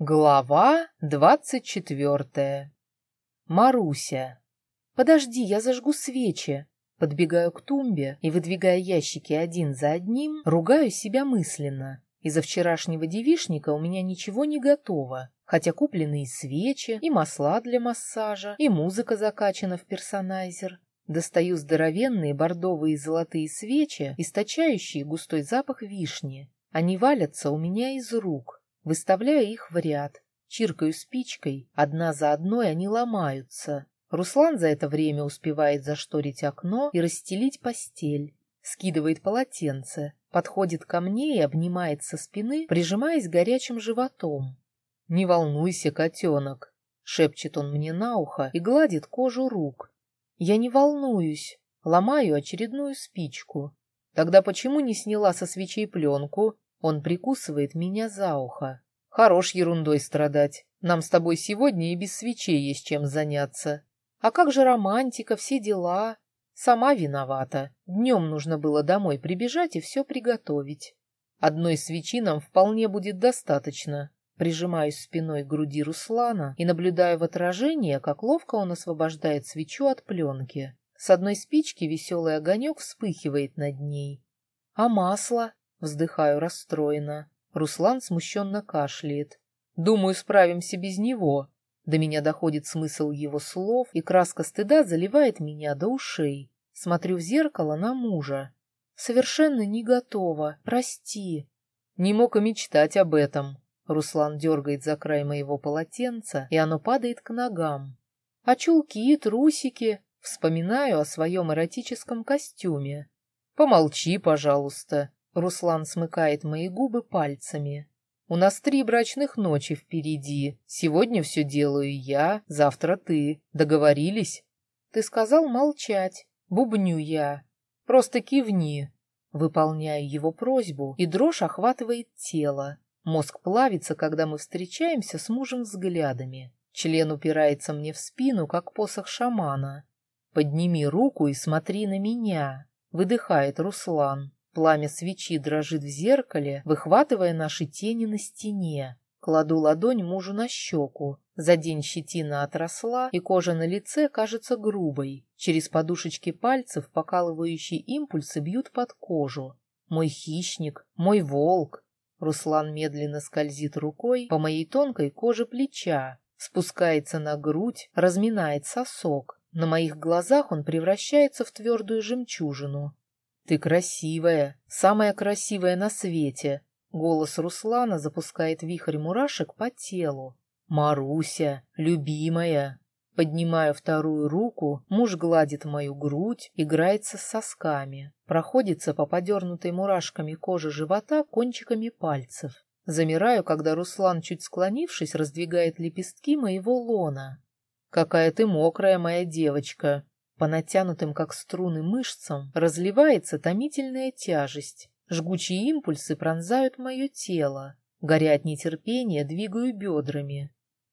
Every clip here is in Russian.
Глава двадцать четвертая. Маруся. «Подожди, я зажгу свечи». Подбегаю к тумбе и, выдвигая ящики один за одним, ругаю себя мысленно. Из-за вчерашнего девишника у меня ничего не готово, хотя куплены и свечи, и масла для массажа, и музыка закачана в персонайзер. Достаю здоровенные бордовые золотые свечи, источающие густой запах вишни. Они валятся у меня из рук. Выставляю их в ряд. Чиркаю спичкой, одна за одной они ломаются. Руслан за это время успевает зашторить окно и расстелить постель. Скидывает полотенце, подходит ко мне и обнимает со спины, прижимаясь горячим животом. «Не волнуйся, котенок», — шепчет он мне на ухо и гладит кожу рук. Я не волнуюсь, ломаю очередную спичку. Тогда почему не сняла со свечей пленку? Он прикусывает меня за ухо. Хорош ерундой страдать. Нам с тобой сегодня и без свечей есть чем заняться. А как же романтика, все дела? Сама виновата. Днем нужно было домой прибежать и все приготовить. Одной свечи нам вполне будет достаточно. Прижимаюсь спиной к груди Руслана и наблюдаю в отражение, как ловко он освобождает свечу от пленки. С одной спички веселый огонек вспыхивает над ней. «А масло?» — вздыхаю расстроенно. Руслан смущенно кашляет. «Думаю, справимся без него». До меня доходит смысл его слов, и краска стыда заливает меня до ушей. Смотрю в зеркало на мужа. «Совершенно не готова. Прости». Не мог и мечтать об этом. Руслан дергает за край моего полотенца, и оно падает к ногам. А чулки, трусики... Вспоминаю о своем эротическом костюме. «Помолчи, пожалуйста», — Руслан смыкает мои губы пальцами. «У нас три брачных ночи впереди. Сегодня все делаю я, завтра ты. Договорились?» «Ты сказал молчать. Бубню я. Просто кивни». Выполняю его просьбу, и дрожь охватывает тело. Мозг плавится, когда мы встречаемся с мужем взглядами. Член упирается мне в спину, как посох шамана. «Подними руку и смотри на меня», — выдыхает Руслан. Пламя свечи дрожит в зеркале, выхватывая наши тени на стене. Кладу ладонь мужу на щеку. За день щетина отросла, и кожа на лице кажется грубой. Через подушечки пальцев покалывающие импульсы бьют под кожу. Мой хищник, мой волк, Руслан медленно скользит рукой по моей тонкой коже плеча, спускается на грудь, разминает сосок. На моих глазах он превращается в твердую жемчужину. «Ты красивая, самая красивая на свете!» Голос Руслана запускает вихрь мурашек по телу. «Маруся, любимая!» Поднимаю вторую руку, муж гладит мою грудь, играется с сосками, проходится по подернутой мурашками кожи живота кончиками пальцев. Замираю, когда Руслан, чуть склонившись, раздвигает лепестки моего лона. «Какая ты мокрая, моя девочка!» По натянутым, как струны, мышцам разливается томительная тяжесть. Жгучие импульсы пронзают мое тело. Горя от нетерпения, двигаю бедрами.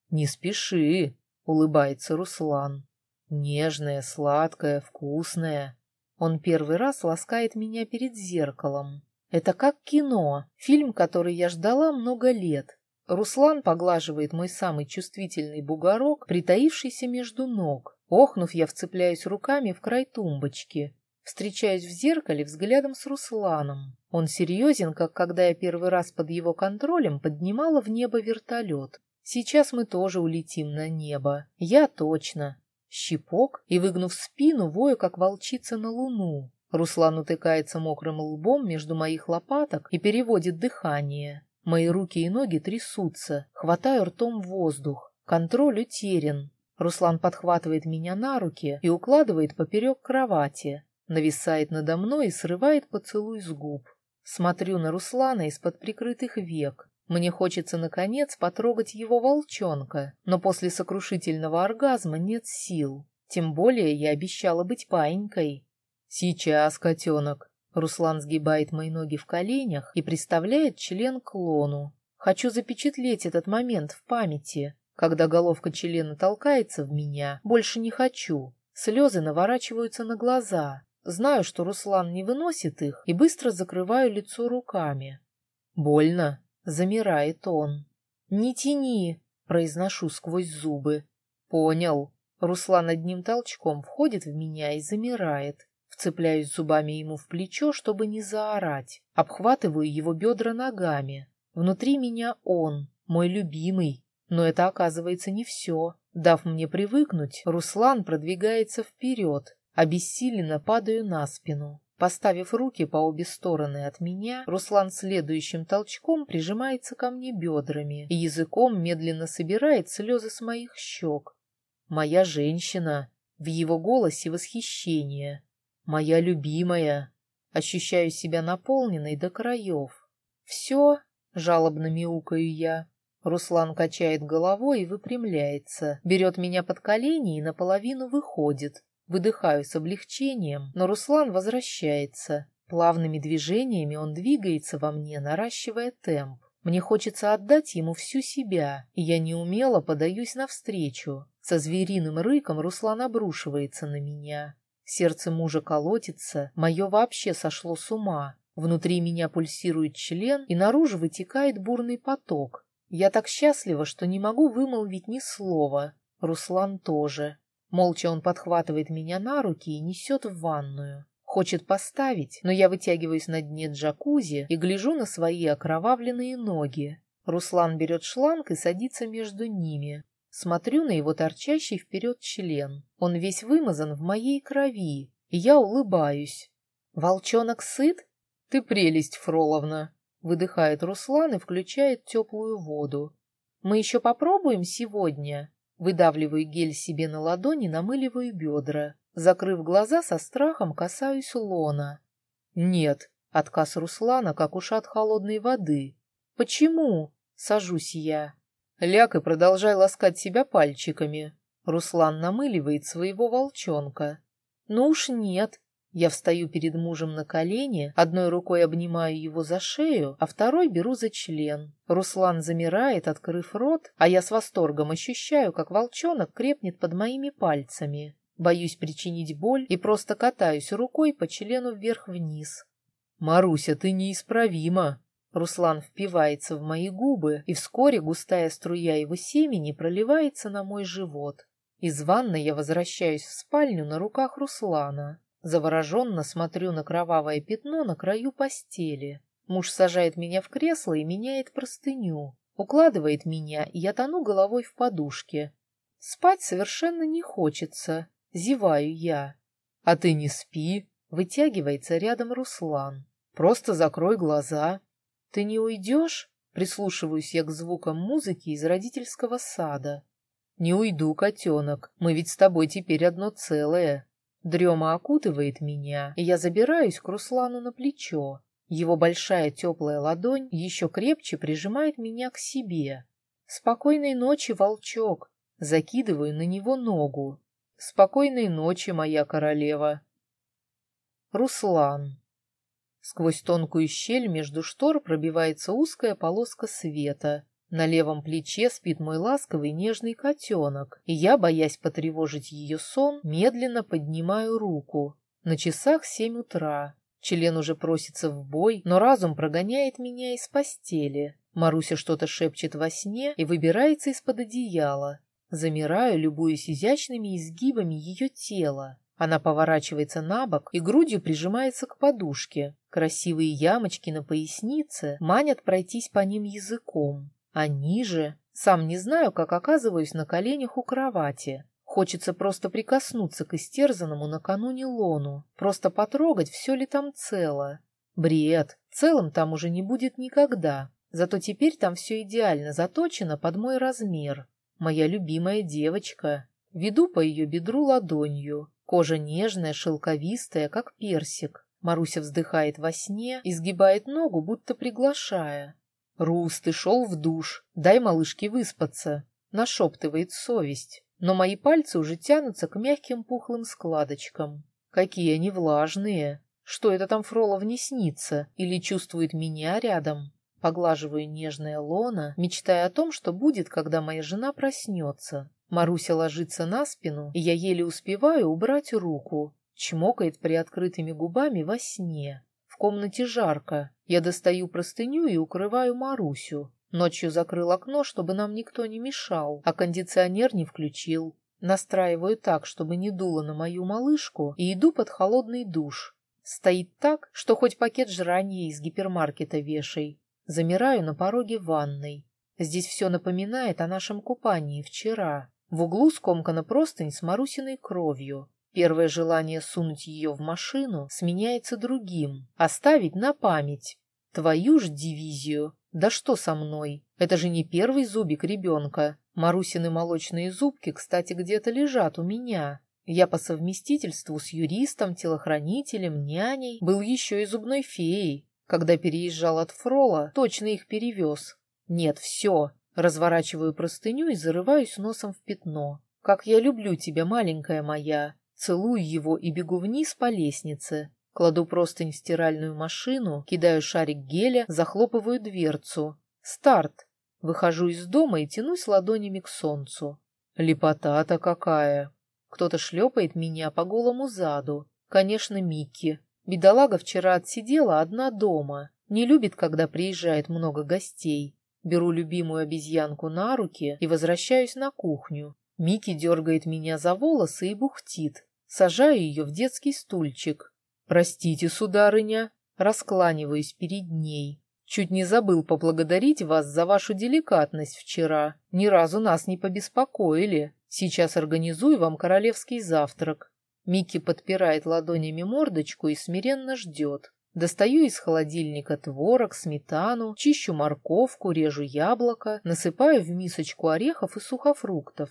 «Не спеши!» — улыбается Руслан. Нежная, сладкая, вкусная. Он первый раз ласкает меня перед зеркалом. Это как кино, фильм, который я ждала много лет. Руслан поглаживает мой самый чувствительный бугорок, притаившийся между ног. Охнув, я вцепляюсь руками в край тумбочки. Встречаюсь в зеркале взглядом с Русланом. Он серьезен, как когда я первый раз под его контролем поднимала в небо вертолет. Сейчас мы тоже улетим на небо. Я точно. Щипок и, выгнув спину, вою, как волчица на луну. Руслан утыкается мокрым лбом между моих лопаток и переводит дыхание. Мои руки и ноги трясутся, хватаю ртом воздух. Контроль утерян. Руслан подхватывает меня на руки и укладывает поперек кровати. Нависает надо мной и срывает поцелуй с губ. Смотрю на Руслана из-под прикрытых век. Мне хочется, наконец, потрогать его волчонка, но после сокрушительного оргазма нет сил. Тем более я обещала быть паинькой. «Сейчас, котенок!» Руслан сгибает мои ноги в коленях и приставляет член к лону. Хочу запечатлеть этот момент в памяти. Когда головка члена толкается в меня, больше не хочу. Слезы наворачиваются на глаза. Знаю, что Руслан не выносит их, и быстро закрываю лицо руками. «Больно?» Замирает он. «Не тяни!» — произношу сквозь зубы. «Понял». Руслан одним толчком входит в меня и замирает. Вцепляюсь зубами ему в плечо, чтобы не заорать. Обхватываю его бедра ногами. Внутри меня он, мой любимый. Но это оказывается не все. Дав мне привыкнуть, Руслан продвигается вперед. Обессиленно падаю на спину. Поставив руки по обе стороны от меня, Руслан следующим толчком прижимается ко мне бедрами и языком медленно собирает слезы с моих щек. Моя женщина. В его голосе восхищение. Моя любимая. Ощущаю себя наполненной до краев. Все, жалобно мяукаю я. Руслан качает головой и выпрямляется, берет меня под колени и наполовину выходит. Выдыхаю с облегчением, но Руслан возвращается. Плавными движениями он двигается во мне, наращивая темп. Мне хочется отдать ему всю себя, и я неумело подаюсь навстречу. Со звериным рыком Руслан обрушивается на меня. Сердце мужа колотится, мое вообще сошло с ума. Внутри меня пульсирует член, и наружу вытекает бурный поток. Я так счастлива, что не могу вымолвить ни слова. Руслан тоже. Молча он подхватывает меня на руки и несет в ванную. Хочет поставить, но я вытягиваюсь на дне джакузи и гляжу на свои окровавленные ноги. Руслан берет шланг и садится между ними. Смотрю на его торчащий вперед член. Он весь вымазан в моей крови, и я улыбаюсь. «Волчонок сыт? Ты прелесть, Фроловна!» Выдыхает Руслан и включает теплую воду. «Мы еще попробуем сегодня?» Выдавливаю гель себе на ладони, намыливаю бедра. Закрыв глаза, со страхом касаюсь лона. Нет, отказ Руслана, как ушат холодной воды. Почему? Сажусь я. Ляг и продолжай ласкать себя пальчиками. Руслан намыливает своего волчонка. Ну уж нет, я встаю перед мужем на колени, одной рукой обнимаю его за шею, а второй беру за член. Руслан замирает, открыв рот, а я с восторгом ощущаю, как волчонок крепнет под моими пальцами. Боюсь причинить боль и просто катаюсь рукой по члену вверх-вниз. «Маруся, ты неисправима!» Руслан впивается в мои губы, и вскоре густая струя его семени проливается на мой живот. Из ванны я возвращаюсь в спальню на руках Руслана. Завороженно смотрю на кровавое пятно на краю постели. Муж сажает меня в кресло и меняет простыню. Укладывает меня, и я тону головой в подушке. Спать совершенно не хочется. Зеваю я. А ты не спи. Вытягивается рядом Руслан. Просто закрой глаза. Ты не уйдешь? Прислушиваюсь я к звукам музыки из родительского сада. Не уйду, котенок. Мы ведь с тобой теперь одно целое. Дрема окутывает меня, и я забираюсь к Руслану на плечо. Его большая теплая ладонь еще крепче прижимает меня к себе. «Спокойной ночи, волчок!» Закидываю на него ногу. «Спокойной ночи, моя королева!» Руслан. Сквозь тонкую щель между штор пробивается узкая полоска света. На левом плече спит мой ласковый нежный котенок, и я, боясь потревожить ее сон, медленно поднимаю руку. На часах семь утра. Член уже просится в бой, но разум прогоняет меня из постели. Маруся что-то шепчет во сне и выбирается из-под одеяла. Замираю, любуясь изящными изгибами ее тела. Она поворачивается на бок и грудью прижимается к подушке. Красивые ямочки на пояснице манят пройтись по ним языком. А ниже... Сам не знаю, как оказываюсь на коленях у кровати. Хочется просто прикоснуться к истерзанному накануне лону, просто потрогать, все ли там цело. Бред. Целым там уже не будет никогда. Зато теперь там все идеально заточено под мой размер. Моя любимая девочка. Веду по ее бедру ладонью. Кожа нежная, шелковистая, как персик. Маруся вздыхает во сне, изгибает ногу, будто приглашая. «Рус, ты шел в душ, дай малышке выспаться», — нашептывает совесть. Но мои пальцы уже тянутся к мягким пухлым складочкам. Какие они влажные! Что это там Фролов не снится? Или чувствует меня рядом? Поглаживаю нежное лоно, мечтая о том, что будет, когда моя жена проснется. Маруся ложится на спину, и я еле успеваю убрать руку. Чмокает приоткрытыми губами во сне комнате жарко. Я достаю простыню и укрываю Марусю. Ночью закрыл окно, чтобы нам никто не мешал, а кондиционер не включил. Настраиваю так, чтобы не дуло на мою малышку, и иду под холодный душ. Стоит так, что хоть пакет жрания из гипермаркета вешай. Замираю на пороге ванной. Здесь все напоминает о нашем купании вчера. В углу скомкана простынь с Марусиной кровью. Первое желание сунуть ее в машину сменяется другим. Оставить на память. Твою ж дивизию. Да что со мной? Это же не первый зубик ребенка. Марусины молочные зубки, кстати, где-то лежат у меня. Я по совместительству с юристом, телохранителем, няней был еще и зубной феей. Когда переезжал от Фрола, точно их перевез. Нет, все. Разворачиваю простыню и зарываюсь носом в пятно. Как я люблю тебя, маленькая моя. Целую его и бегу вниз по лестнице. Кладу простынь в стиральную машину, кидаю шарик геля, захлопываю дверцу. Старт. Выхожу из дома и тянусь ладонями к солнцу. Лепота-то какая! Кто-то шлепает меня по голому заду. Конечно, Микки. Бедолага вчера отсидела одна дома. Не любит, когда приезжает много гостей. Беру любимую обезьянку на руки и возвращаюсь на кухню. Микки дергает меня за волосы и бухтит. Сажаю ее в детский стульчик. «Простите, сударыня», раскланиваюсь перед ней. Чуть не забыл поблагодарить вас за вашу деликатность вчера. Ни разу нас не побеспокоили. Сейчас организую вам королевский завтрак. Микки подпирает ладонями мордочку и смиренно ждет. Достаю из холодильника творог, сметану, чищу морковку, режу яблоко, насыпаю в мисочку орехов и сухофруктов.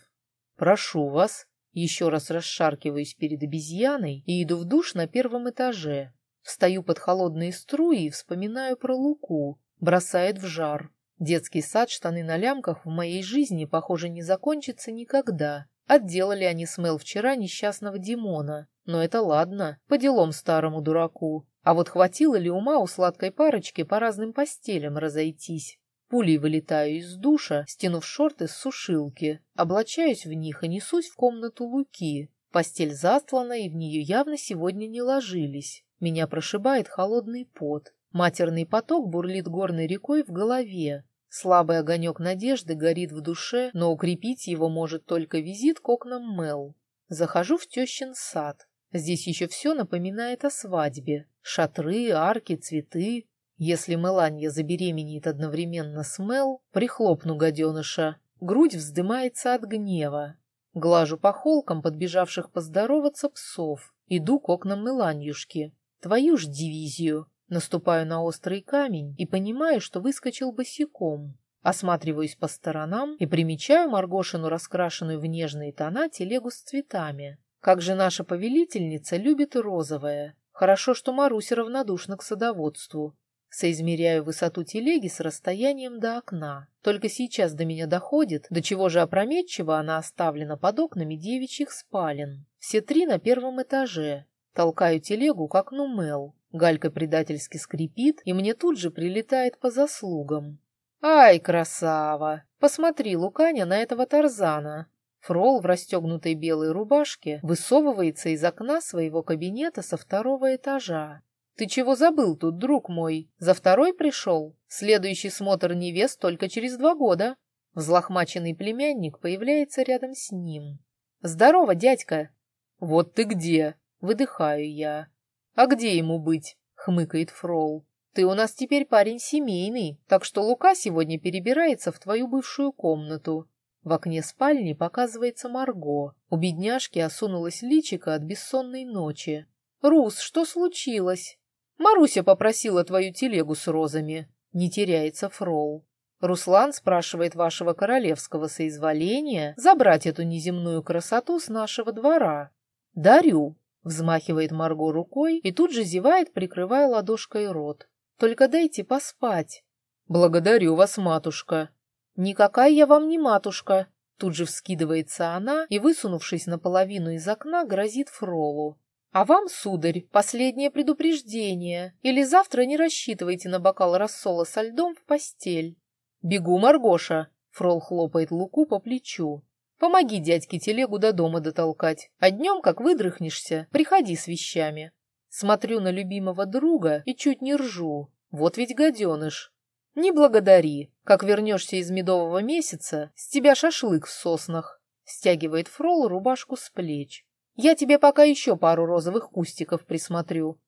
Прошу вас, еще раз расшаркиваюсь перед обезьяной и иду в душ на первом этаже. Встаю под холодные струи и вспоминаю про Луку. Бросает в жар. Детский сад, штаны на лямках в моей жизни, похоже, не закончится никогда. Отделали они с Мел вчера несчастного Димона. Но это ладно, по делам старому дураку. А вот хватило ли ума у сладкой парочки по разным постелям разойтись? Пулей вылетаю из душа, стянув шорты с сушилки, облачаюсь в них и несусь в комнату Луки. Постель застлана, и в нее явно сегодня не ложились. Меня прошибает холодный пот. Матерный поток бурлит горной рекой в голове. Слабый огонек надежды горит в душе, но укрепить его может только визит к окнам Мел. Захожу в тещин сад. Здесь еще все напоминает о свадьбе. Шатры, арки, цветы, если Меланья забеременеет одновременно с Мел, прихлопну гаденыша. Грудь вздымается от гнева. Глажу по холкам подбежавших поздороваться псов. Иду к окнам Меланьюшки. Твою ж дивизию. Наступаю на острый камень и понимаю, что выскочил босиком. Осматриваюсь по сторонам и примечаю Маргошину, раскрашенную в нежные тона, телегу с цветами. Как же наша повелительница любит розовое. Хорошо, что Маруся равнодушна к садоводству. Соизмеряю высоту телеги с расстоянием до окна. Только сейчас до меня доходит, до чего же опрометчиво она оставлена под окнами девичьих спален. Все три на первом этаже. Толкаю телегу к окну Мел. Галька предательски скрипит, и мне тут же прилетает по заслугам. «Ай, красава! Посмотри, Луканя, на этого Тарзана!» Фрол в расстегнутой белой рубашке высовывается из окна своего кабинета со второго этажа. «Ты чего забыл тут, друг мой? За второй пришел? Следующий смотр невест только через два года». Взлохмаченный племянник появляется рядом с ним. «Здорово, дядька!» «Вот ты где!» — выдыхаю я. «А где ему быть?» — хмыкает Фрол. «Ты у нас теперь парень семейный, так что Лука сегодня перебирается в твою бывшую комнату». В окне спальни показывается Марго. У бедняжки осунулась личико от бессонной ночи. «Рус, что случилось?» Маруся попросила твою телегу с розами. Не теряется Фрол. Руслан спрашивает вашего королевского соизволения забрать эту неземную красоту с нашего двора. Дарю, взмахивает Марго рукой и тут же зевает, прикрывая ладошкой рот. Только дайте поспать. Благодарю вас, матушка. Никакая я вам не матушка. Тут же вскидывается она и, высунувшись наполовину из окна, грозит Фролу. А вам, сударь, последнее предупреждение. Или завтра не рассчитывайте на бокал рассола со льдом в постель. Бегу, Маргоша. Фрол хлопает Луку по плечу. Помоги дядьке телегу до дома дотолкать, а днем, как выдрыхнешься, приходи с вещами. Смотрю на любимого друга и чуть не ржу. Вот ведь гаденыш. Не благодари. Как вернешься из медового месяца, с тебя шашлык в соснах. Стягивает Фрол рубашку с плеч. Я тебе пока еще пару розовых кустиков присмотрю.